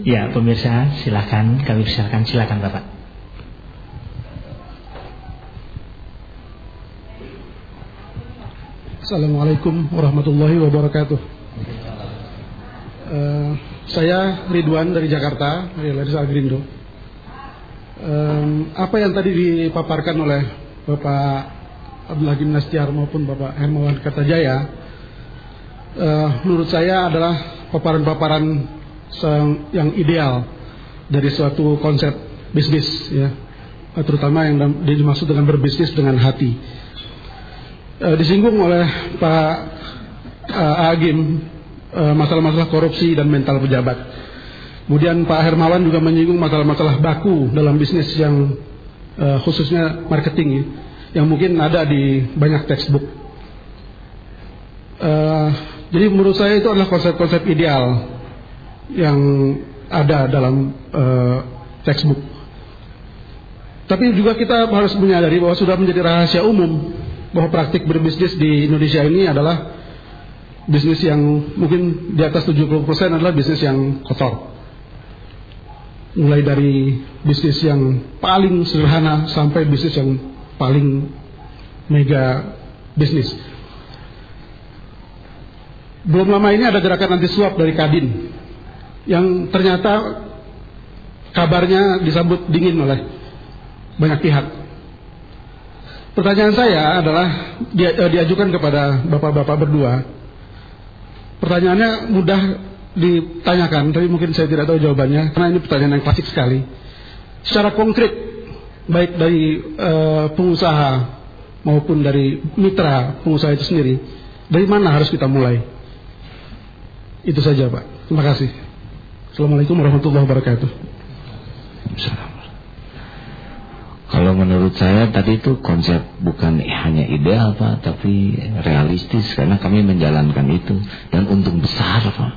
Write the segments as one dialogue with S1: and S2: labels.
S1: Ya, pemirsa, silakan kami silakan silakan Bapak.
S2: Assalamualaikum warahmatullahi wabarakatuh. Uh, saya Ridwan dari Jakarta, dari Larissa Agrindo. Um, apa yang tadi dipaparkan oleh Bapak Abdullah Gimnastiar maupun Bapak Hermawan Kertajaya, uh, menurut saya adalah paparan-paparan yang ideal dari suatu konsep bisnis, ya, terutama yang dimaksud dengan berbisnis dengan hati. Uh, disinggung oleh Pak uh, Agim masalah-masalah korupsi dan mental pejabat. Kemudian Pak Hermawan juga menyinggung masalah-masalah baku dalam bisnis yang uh, khususnya marketing ya, yang mungkin ada di banyak textbook. Uh, jadi menurut saya itu adalah konsep-konsep ideal yang ada dalam uh, textbook. Tapi juga kita harus menyadari bahwa sudah menjadi rahasia umum bahwa praktik berbisnis di Indonesia ini adalah bisnis yang mungkin di atas 70% adalah bisnis yang kotor. Mulai dari bisnis yang paling sederhana sampai bisnis yang paling mega bisnis. Belum lama ini ada gerakan anti suap dari Kadin yang ternyata kabarnya disambut dingin oleh banyak pihak. Pertanyaan saya adalah eh, diajukan kepada bapak-bapak berdua Pertanyaannya mudah ditanyakan, tapi mungkin saya tidak tahu jawabannya karena ini pertanyaan yang klasik sekali. Secara konkret, baik dari uh, pengusaha maupun dari mitra pengusaha itu sendiri, dari mana harus kita mulai? Itu saja, Pak. Terima kasih. Assalamualaikum warahmatullahi wabarakatuh.
S3: Kalau menurut saya tadi itu konsep bukan hanya ideal Pak, tapi realistis karena kami menjalankan itu dan untung besar Pak.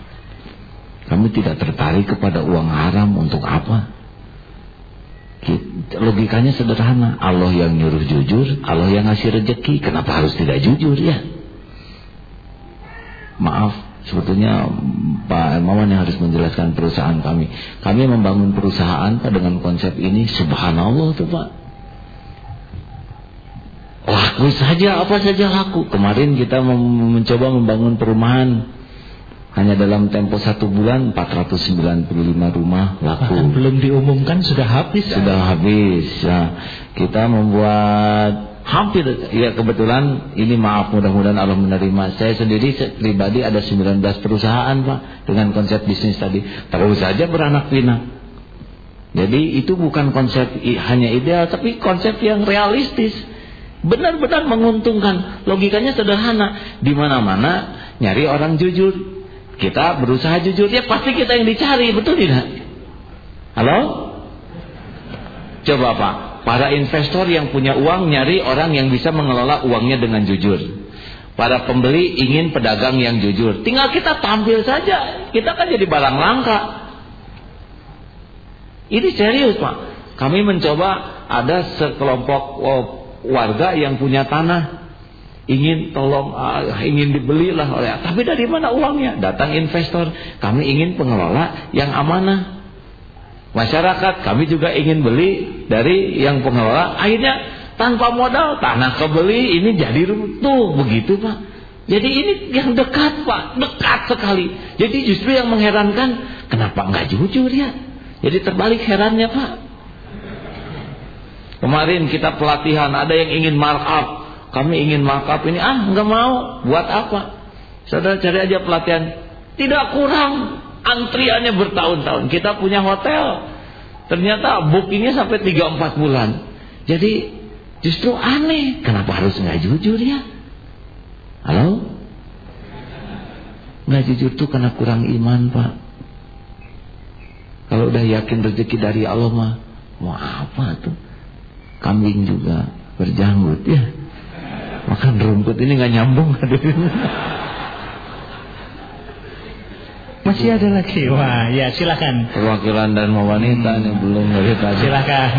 S3: Kami tidak tertarik kepada uang haram untuk apa? Logikanya sederhana, Allah yang nyuruh jujur, Allah yang ngasih rezeki, kenapa harus tidak jujur ya? Maaf, sebetulnya Pak Hermawan yang harus menjelaskan perusahaan kami. Kami membangun perusahaan Pak dengan konsep ini, subhanallah tuh Pak. Laku saja apa saja laku. Kemarin kita mencoba membangun perumahan. Hanya dalam tempo satu bulan 495 rumah laku.
S1: Bahkan belum diumumkan sudah habis.
S3: Sudah ya? habis. Ya kita membuat hampir ya kebetulan ini maaf mudah-mudahan Allah menerima saya sendiri pribadi ada 19 perusahaan Pak dengan konsep bisnis tadi terus saja beranak pinak jadi itu bukan konsep hanya ideal tapi konsep yang realistis Benar-benar menguntungkan. Logikanya sederhana. Di mana-mana nyari orang jujur. Kita berusaha jujur, ya pasti kita yang dicari, betul tidak? Halo? Coba Pak, para investor yang punya uang nyari orang yang bisa mengelola uangnya dengan jujur. Para pembeli ingin pedagang yang jujur. Tinggal kita tampil saja. Kita kan jadi barang langka. Ini serius Pak. Kami mencoba ada sekelompok oh, warga yang punya tanah ingin tolong uh, ingin dibelilah oleh tapi dari mana uangnya datang investor kami ingin pengelola yang amanah masyarakat kami juga ingin beli dari yang pengelola akhirnya tanpa modal tanah kebeli ini jadi runtuh begitu pak jadi ini yang dekat pak dekat sekali jadi justru yang mengherankan kenapa nggak jujur ya jadi terbalik herannya pak Kemarin kita pelatihan, ada yang ingin markup. Kami ingin markup ini, ah nggak mau. Buat apa? Saudara cari aja pelatihan. Tidak kurang. Antriannya bertahun-tahun. Kita punya hotel. Ternyata bookingnya sampai 3-4 bulan. Jadi justru aneh. Kenapa harus nggak jujur ya? Halo? Nggak jujur tuh karena kurang iman pak. Kalau udah yakin rezeki dari Allah mah, mau apa tuh? kambing juga berjanggut ya makan rumput ini nggak nyambung
S1: masih ada lagi wah ya silakan
S3: perwakilan dan wanita hmm. yang belum dari tadi
S1: silakan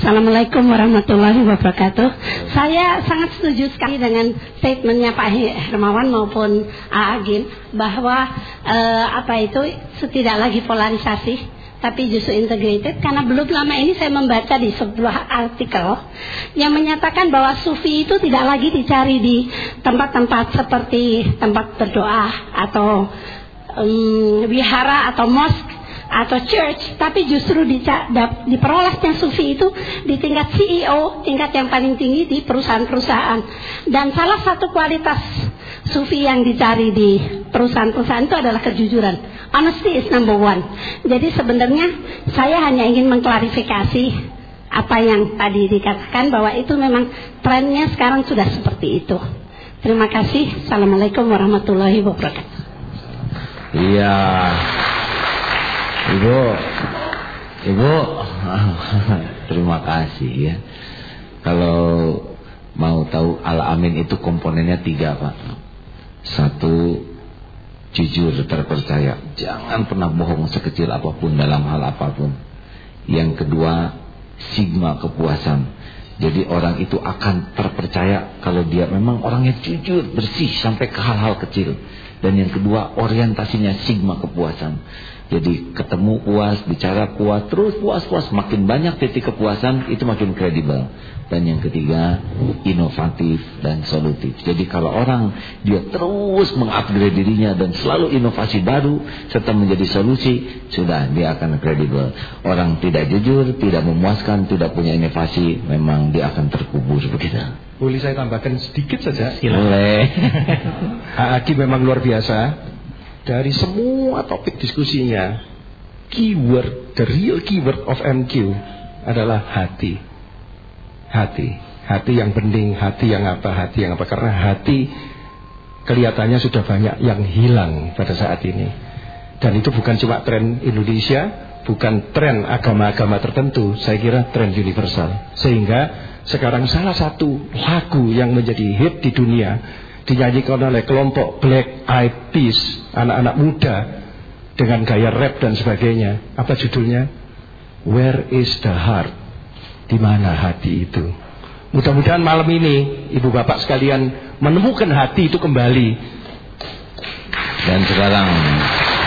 S4: Assalamualaikum warahmatullahi wabarakatuh. Saya sangat setuju sekali dengan statementnya Pak Hermawan maupun Agim bahwa uh, apa itu tidak lagi polarisasi, tapi justru integrated. Karena belum lama ini saya membaca di sebuah artikel yang menyatakan bahwa sufi itu tidak lagi dicari di tempat-tempat seperti tempat berdoa atau um, wihara atau mosque atau church, tapi justru diperolehnya sufi itu di tingkat CEO, tingkat yang paling tinggi di perusahaan-perusahaan. Dan salah satu kualitas sufi yang dicari di perusahaan-perusahaan itu adalah kejujuran. Honesty is number one. Jadi sebenarnya saya hanya ingin mengklarifikasi apa yang tadi dikatakan bahwa itu memang trennya sekarang sudah seperti itu. Terima kasih. Assalamualaikum warahmatullahi wabarakatuh.
S3: Iya. Ibu, Ibu, terima kasih ya. Kalau mau tahu al-amin itu komponennya tiga pak. Satu, jujur terpercaya. Jangan pernah bohong sekecil apa pun dalam hal apa pun. Yang kedua, sigma kepuasan. Jadi orang itu akan terpercaya kalau dia memang orangnya jujur, bersih sampai ke hal-hal kecil. Dan yang kedua, orientasinya sigma kepuasan. Jadi ketemu puas, bicara puas, terus puas-puas. Makin banyak titik kepuasan, itu makin kredibel. Dan yang ketiga, inovatif dan solutif. Jadi kalau orang dia terus mengupgrade dirinya dan selalu inovasi baru serta menjadi solusi, sudah dia akan kredibel. Orang tidak jujur, tidak memuaskan, tidak punya inovasi, memang dia akan terkubur begitu.
S5: Boleh saya tambahkan sedikit saja?
S3: Boleh.
S5: Aki memang luar biasa dari semua topik diskusinya, keyword, the real keyword of MQ adalah hati. Hati. Hati yang bening, hati yang apa, hati yang apa. Karena hati kelihatannya sudah banyak yang hilang pada saat ini. Dan itu bukan cuma tren Indonesia, bukan tren agama-agama tertentu. Saya kira tren universal. Sehingga sekarang salah satu lagu yang menjadi hit di dunia dinyanyikan oleh kelompok Black Eyed Peas, anak-anak muda dengan gaya rap dan sebagainya. Apa judulnya? Where is the heart? Di mana hati itu? Mudah-mudahan malam ini ibu bapak sekalian menemukan hati itu kembali.
S3: Dan sekarang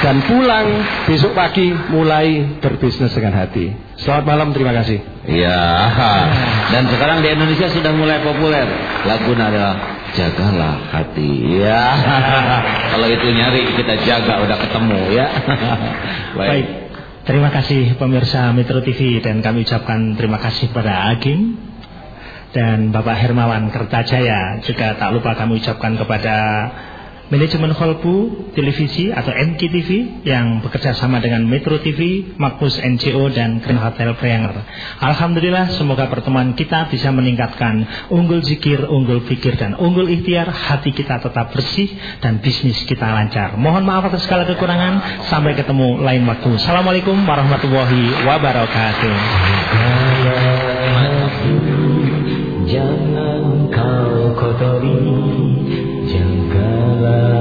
S5: dan pulang besok pagi mulai berbisnis dengan hati. Selamat malam, terima kasih.
S3: Iya. Dan sekarang di Indonesia sudah mulai populer lagu adalah jagalah hati ya. Kalau itu nyari kita jaga udah ketemu ya.
S1: Baik. baik. Terima kasih pemirsa Metro TV dan kami ucapkan terima kasih pada Agim dan Bapak Hermawan Kertajaya. Juga tak lupa kami ucapkan kepada Manajemen Holbu Televisi atau MKTV yang bekerja sama dengan Metro TV, Makmus NCO dan Grand Hotel Preanger. Alhamdulillah semoga pertemuan kita bisa meningkatkan unggul zikir, unggul pikir dan unggul ikhtiar hati kita tetap bersih dan bisnis kita lancar. Mohon maaf atas segala kekurangan. Sampai ketemu lain waktu. Assalamualaikum warahmatullahi wabarakatuh. Jangan kau kotori hati